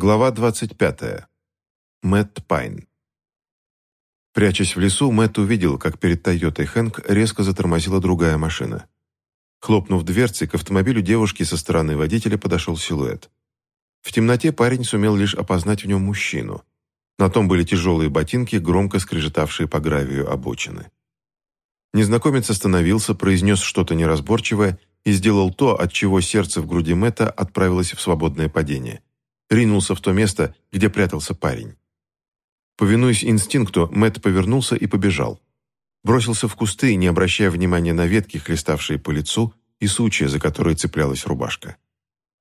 Глава 25. Мэтт Пайн. Прячась в лесу, Мэтт увидел, как перед Тойотой Хэнк резко затормозила другая машина. Хлопнув дверцей, к автомобилю девушки со стороны водителя подошел силуэт. В темноте парень сумел лишь опознать в нем мужчину. На том были тяжелые ботинки, громко скрежетавшие по гравию обочины. Незнакомец остановился, произнес что-то неразборчивое и сделал то, от чего сердце в груди Мэтта отправилось в свободное падение – ринулся в то место, где прятался парень. Повинуясь инстинкту, Мэт повернулся и побежал. Бросился в кусты, не обращая внимания на ветки, хлеставшие по лицу, и сучья, за которые цеплялась рубашка.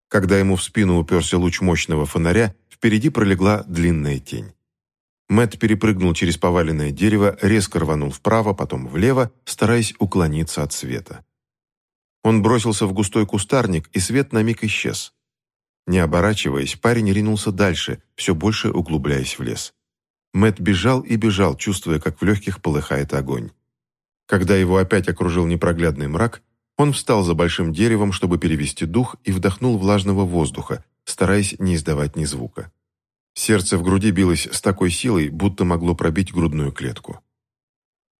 Когда ему в спину уперся луч мощного фонаря, впереди пролегла длинная тень. Мэт перепрыгнул через поваленное дерево, резко рванул вправо, потом влево, стараясь уклониться от света. Он бросился в густой кустарник, и свет на миг исчез. Не оборачиваясь, парень ринулся дальше, все больше углубляясь в лес. Мэт бежал и бежал, чувствуя, как в легких полыхает огонь. Когда его опять окружил непроглядный мрак, он встал за большим деревом, чтобы перевести дух, и вдохнул влажного воздуха, стараясь не издавать ни звука. Сердце в груди билось с такой силой, будто могло пробить грудную клетку.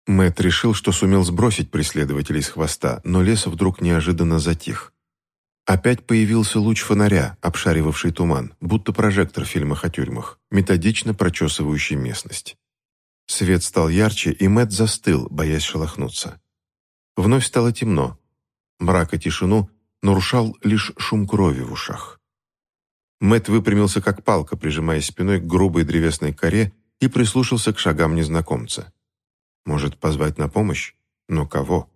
Мэт решил, что сумел сбросить преследователей с хвоста, но лес вдруг неожиданно затих. Опять появился луч фонаря, обшаривавший туман, будто прожектор в фильмах о тюрьмах, методично прочесывающий местность. Свет стал ярче, и Мэт застыл, боясь шелохнуться. Вновь стало темно. Мрак и тишину нарушал лишь шум крови в ушах. Мэт выпрямился как палка, прижимаясь спиной к грубой древесной коре и прислушался к шагам незнакомца. Может, позвать на помощь? Но кого?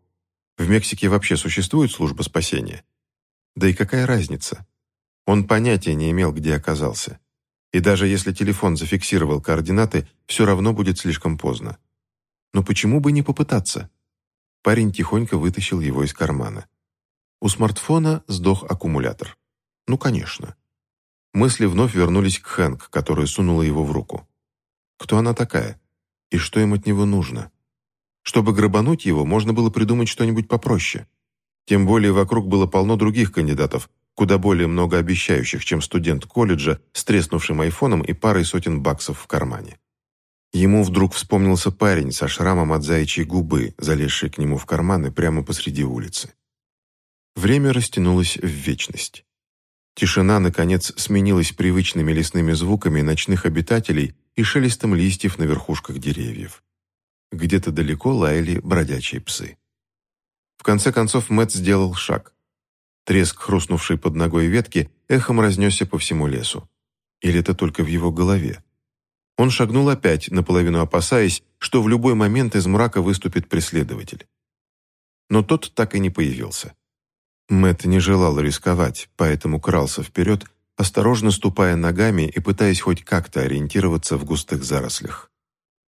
В Мексике вообще существует служба спасения? Да и какая разница? Он понятия не имел, где оказался. И даже если телефон зафиксировал координаты, все равно будет слишком поздно. Но почему бы не попытаться? Парень тихонько вытащил его из кармана. У смартфона сдох аккумулятор. Ну, конечно. Мысли вновь вернулись к Хэнк, которая сунула его в руку. Кто она такая? И что им от него нужно? Чтобы грабануть его, можно было придумать что-нибудь попроще. Тем более вокруг было полно других кандидатов, куда более многообещающих, чем студент колледжа с треснувшим айфоном и парой сотен баксов в кармане. Ему вдруг вспомнился парень со шрамом от заячьей губы, залезший к нему в карманы прямо посреди улицы. Время растянулось в вечность. Тишина, наконец, сменилась привычными лесными звуками ночных обитателей и шелестом листьев на верхушках деревьев. Где-то далеко лаяли бродячие псы. В конце концов Мэтт сделал шаг. Треск, хрустнувший под ногой ветки, эхом разнесся по всему лесу. Или это только в его голове? Он шагнул опять, наполовину опасаясь, что в любой момент из мрака выступит преследователь. Но тот так и не появился. Мэтт не желал рисковать, поэтому крался вперед, осторожно ступая ногами и пытаясь хоть как-то ориентироваться в густых зарослях.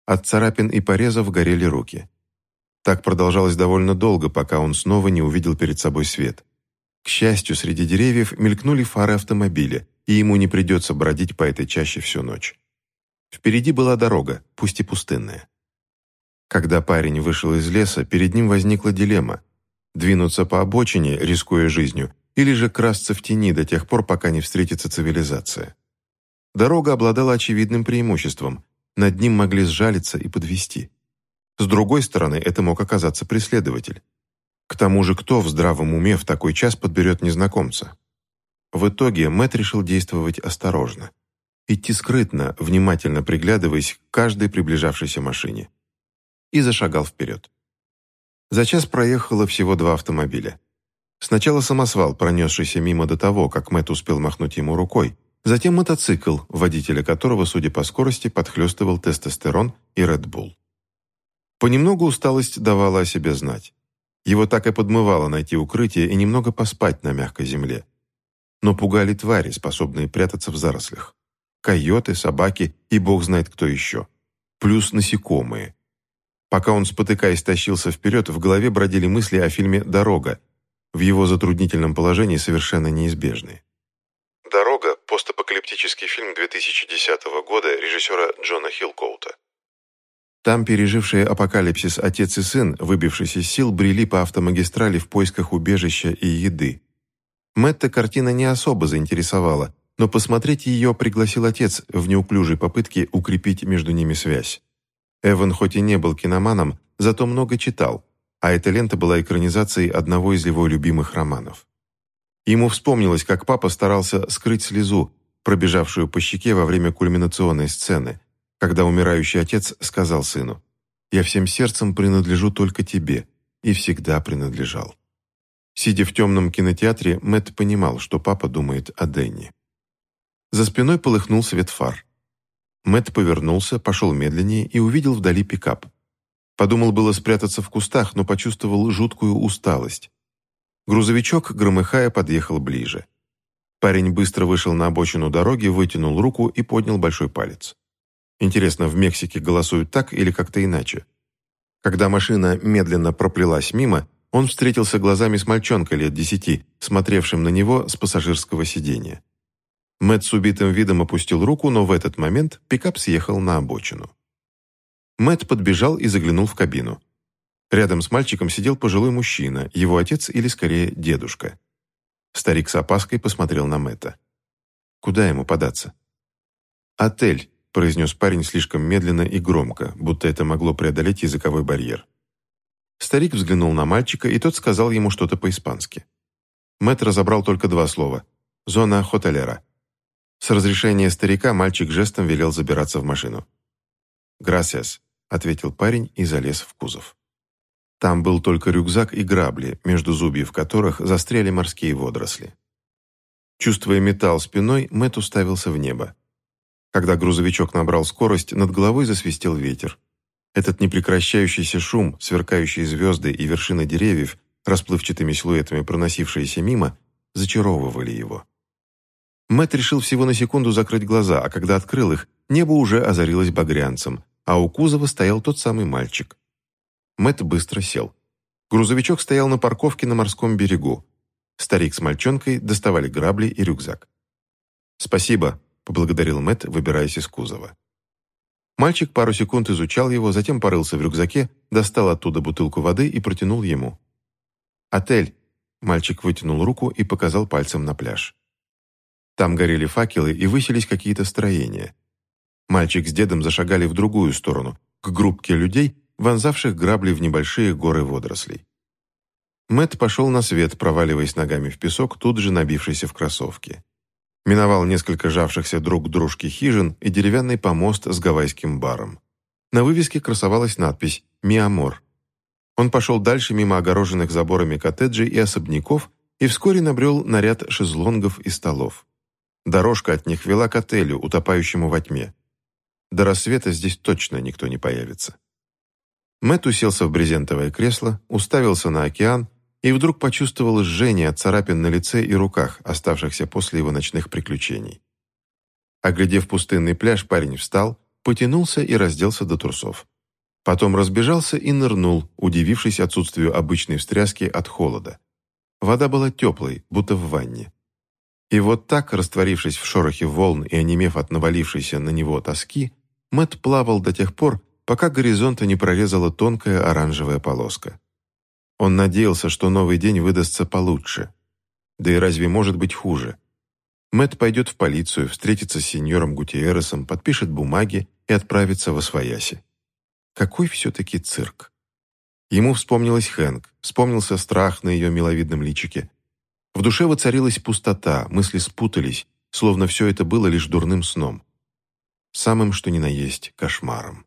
От царапин и порезов горели руки. Так продолжалось довольно долго, пока он снова не увидел перед собой свет. К счастью, среди деревьев мелькнули фары автомобиля, и ему не придется бродить по этой чаще всю ночь. Впереди была дорога, пусть и пустынная. Когда парень вышел из леса, перед ним возникла дилемма – двинуться по обочине, рискуя жизнью, или же красться в тени до тех пор, пока не встретится цивилизация. Дорога обладала очевидным преимуществом – над ним могли сжалиться и подвести. С другой стороны, это мог оказаться преследователь. К тому же, кто в здравом уме в такой час подберет незнакомца? В итоге Мэт решил действовать осторожно. Идти скрытно, внимательно приглядываясь к каждой приближавшейся машине. И зашагал вперед. За час проехало всего два автомобиля. Сначала самосвал, пронесшийся мимо до того, как Мэт успел махнуть ему рукой, затем мотоцикл, водителя которого, судя по скорости, подхлестывал тестостерон и Редбул. Понемногу усталость давала о себе знать. Его так и подмывало найти укрытие и немного поспать на мягкой земле. Но пугали твари, способные прятаться в зарослях. Койоты, собаки и бог знает кто еще. Плюс насекомые. Пока он, спотыкаясь, тащился вперед, в голове бродили мысли о фильме «Дорога», в его затруднительном положении совершенно неизбежные. «Дорога» – постапокалиптический фильм 2010 года режиссера Джона Хилкоута. Там пережившие апокалипсис отец и сын, выбившись из сил, брели по автомагистрали в поисках убежища и еды. Мэтта картина не особо заинтересовала, но посмотреть ее пригласил отец в неуклюжей попытке укрепить между ними связь. Эван хоть и не был киноманом, зато много читал, а эта лента была экранизацией одного из его любимых романов. Ему вспомнилось, как папа старался скрыть слезу, пробежавшую по щеке во время кульминационной сцены, когда умирающий отец сказал сыну «Я всем сердцем принадлежу только тебе» и всегда принадлежал. Сидя в темном кинотеатре, Мэтт понимал, что папа думает о Дэнни. За спиной полыхнул свет фар. Мэтт повернулся, пошел медленнее и увидел вдали пикап. Подумал было спрятаться в кустах, но почувствовал жуткую усталость. Грузовичок, громыхая, подъехал ближе. Парень быстро вышел на обочину дороги, вытянул руку и поднял большой палец. Интересно, в Мексике голосуют так или как-то иначе? Когда машина медленно проплелась мимо, он встретился глазами с мальчонкой лет десяти, смотревшим на него с пассажирского сиденья. Мэтт с убитым видом опустил руку, но в этот момент пикап съехал на обочину. Мэтт подбежал и заглянул в кабину. Рядом с мальчиком сидел пожилой мужчина, его отец или, скорее, дедушка. Старик с опаской посмотрел на Мэтта. Куда ему податься? «Отель», — произнес парень слишком медленно и громко, будто это могло преодолеть языковой барьер. Старик взглянул на мальчика, и тот сказал ему что-то по-испански. Мэтт разобрал только два слова. «Зона хотелера». С разрешения старика мальчик жестом велел забираться в машину. «Грасиас», — ответил парень и залез в кузов. Там был только рюкзак и грабли, между зубьев которых застряли морские водоросли. Чувствуя металл спиной, Мэтт уставился в небо. Когда грузовичок набрал скорость, над головой засвистел ветер. Этот непрекращающийся шум, сверкающие звезды и вершины деревьев, расплывчатыми силуэтами проносившиеся мимо, зачаровывали его. Мэт решил всего на секунду закрыть глаза, а когда открыл их, небо уже озарилось багрянцем, а у кузова стоял тот самый мальчик. Мэт быстро сел. Грузовичок стоял на парковке на морском берегу. Старик с мальчонкой доставали грабли и рюкзак. «Спасибо», — поблагодарил Мэт, выбираясь из кузова. Мальчик пару секунд изучал его, затем порылся в рюкзаке, достал оттуда бутылку воды и протянул ему. «Отель», — мальчик вытянул руку и показал пальцем на пляж. Там горели факелы и высились какие-то строения. Мальчик с дедом зашагали в другую сторону, к группке людей, вонзавших грабли в небольшие горы водорослей. Мэт пошел на свет, проваливаясь ногами в песок, тут же набившийся в кроссовки. Миновал несколько жавшихся друг к дружке хижин и деревянный помост с гавайским баром. На вывеске красовалась надпись «Mi Amor». Он пошел дальше мимо огороженных заборами коттеджей и особняков и вскоре набрел на ряд шезлонгов и столов. Дорожка от них вела к отелю, утопающему во тьме. До рассвета здесь точно никто не появится. Мэтт уселся в брезентовое кресло, уставился на океан и вдруг почувствовал жжение от царапин на лице и руках, оставшихся после его ночных приключений. Оглядев пустынный пляж, парень встал, потянулся и разделся до трусов. Потом разбежался и нырнул, удивившись отсутствию обычной встряски от холода. Вода была теплой, будто в ванне. И вот так, растворившись в шорохе волн и онемев от навалившейся на него тоски, Мэт плавал до тех пор, пока горизонта не прорезала тонкая оранжевая полоска. Он надеялся, что новый день выдастся получше. Да и разве может быть хуже? Мэт пойдет в полицию, встретится с сеньором Гутиересом, подпишет бумаги и отправится в Освояси. Какой все-таки цирк! Ему вспомнилась Хэнк, вспомнился страх на ее миловидном личике, в душе воцарилась пустота, мысли спутались, словно все это было лишь дурным сном. Самым что ни на есть кошмаром.